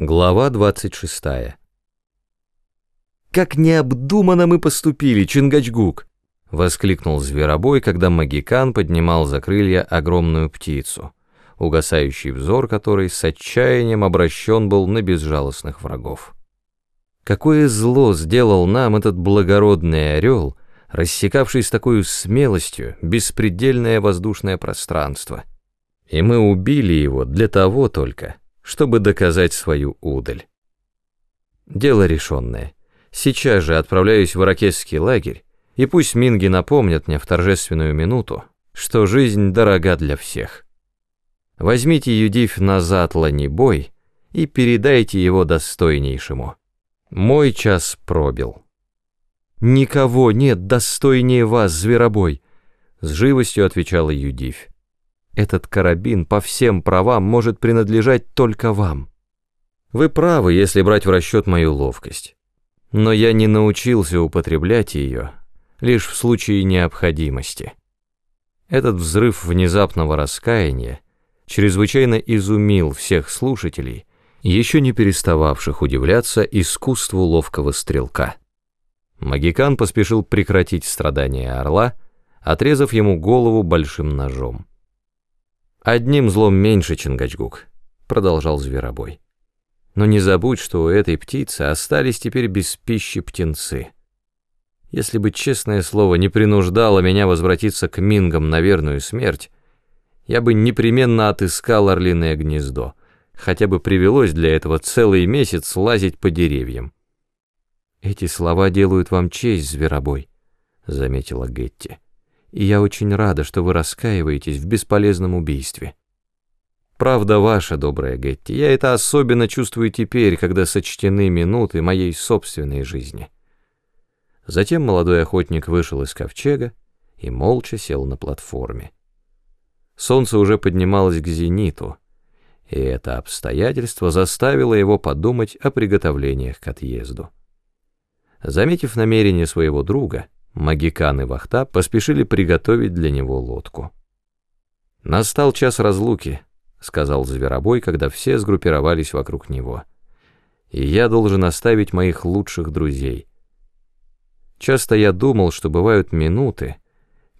Глава 26. «Как необдуманно мы поступили, Чингачгук!» — воскликнул зверобой, когда Магикан поднимал за крылья огромную птицу, угасающий взор которой с отчаянием обращен был на безжалостных врагов. Какое зло сделал нам этот благородный орел, рассекавший с такой смелостью беспредельное воздушное пространство. И мы убили его для того только, чтобы доказать свою удаль. Дело решенное. Сейчас же отправляюсь в иракесский лагерь, и пусть минги напомнят мне в торжественную минуту, что жизнь дорога для всех. Возьмите Юдив назад ланибой и передайте его достойнейшему. Мой час пробил. «Никого нет достойнее вас, зверобой!» С живостью отвечала Юдивь. Этот карабин по всем правам может принадлежать только вам. Вы правы, если брать в расчет мою ловкость. Но я не научился употреблять ее лишь в случае необходимости. Этот взрыв внезапного раскаяния чрезвычайно изумил всех слушателей, еще не перестававших удивляться искусству ловкого стрелка. Магикан поспешил прекратить страдания орла, отрезав ему голову большим ножом. «Одним злом меньше, Чингачгук», — продолжал Зверобой. «Но не забудь, что у этой птицы остались теперь без пищи птенцы. Если бы, честное слово, не принуждало меня возвратиться к мингам на верную смерть, я бы непременно отыскал орлиное гнездо, хотя бы привелось для этого целый месяц лазить по деревьям». «Эти слова делают вам честь, Зверобой», — заметила Гетти и я очень рада, что вы раскаиваетесь в бесполезном убийстве. Правда ваша, добрая Гетти, я это особенно чувствую теперь, когда сочтены минуты моей собственной жизни. Затем молодой охотник вышел из ковчега и молча сел на платформе. Солнце уже поднималось к зениту, и это обстоятельство заставило его подумать о приготовлениях к отъезду. Заметив намерение своего друга, Магикан и Вахта поспешили приготовить для него лодку. «Настал час разлуки», — сказал Зверобой, когда все сгруппировались вокруг него. «И я должен оставить моих лучших друзей. Часто я думал, что бывают минуты,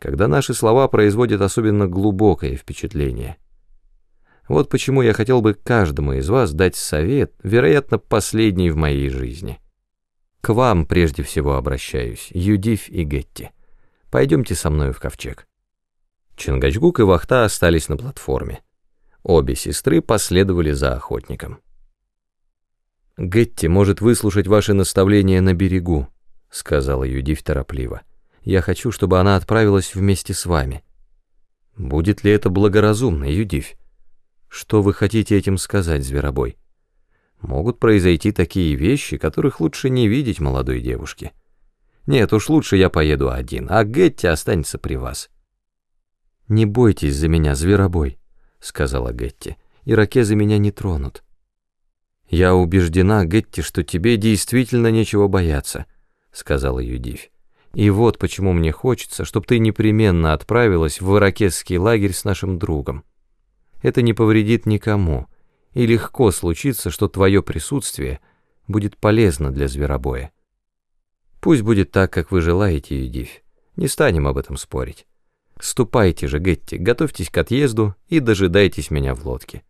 когда наши слова производят особенно глубокое впечатление. Вот почему я хотел бы каждому из вас дать совет, вероятно, последний в моей жизни». К вам прежде всего обращаюсь, Юдив и Гетти. Пойдемте со мной в ковчег. Чингачгук и Вахта остались на платформе. Обе сестры последовали за охотником. «Гетти может выслушать ваши наставления на берегу», — сказала Юдив торопливо. «Я хочу, чтобы она отправилась вместе с вами». «Будет ли это благоразумно, Юдив?» «Что вы хотите этим сказать, Зверобой?» Могут произойти такие вещи, которых лучше не видеть молодой девушке. Нет, уж лучше я поеду один, а Гетти останется при вас. «Не бойтесь за меня, зверобой», — сказала Гетти. «Иракезы меня не тронут». «Я убеждена, Гетти, что тебе действительно нечего бояться», — сказала Юдивь. «И вот почему мне хочется, чтобы ты непременно отправилась в иракезский лагерь с нашим другом. Это не повредит никому» и легко случится, что твое присутствие будет полезно для зверобоя. Пусть будет так, как вы желаете, Юдивь, не станем об этом спорить. Ступайте же, Гетти, готовьтесь к отъезду и дожидайтесь меня в лодке.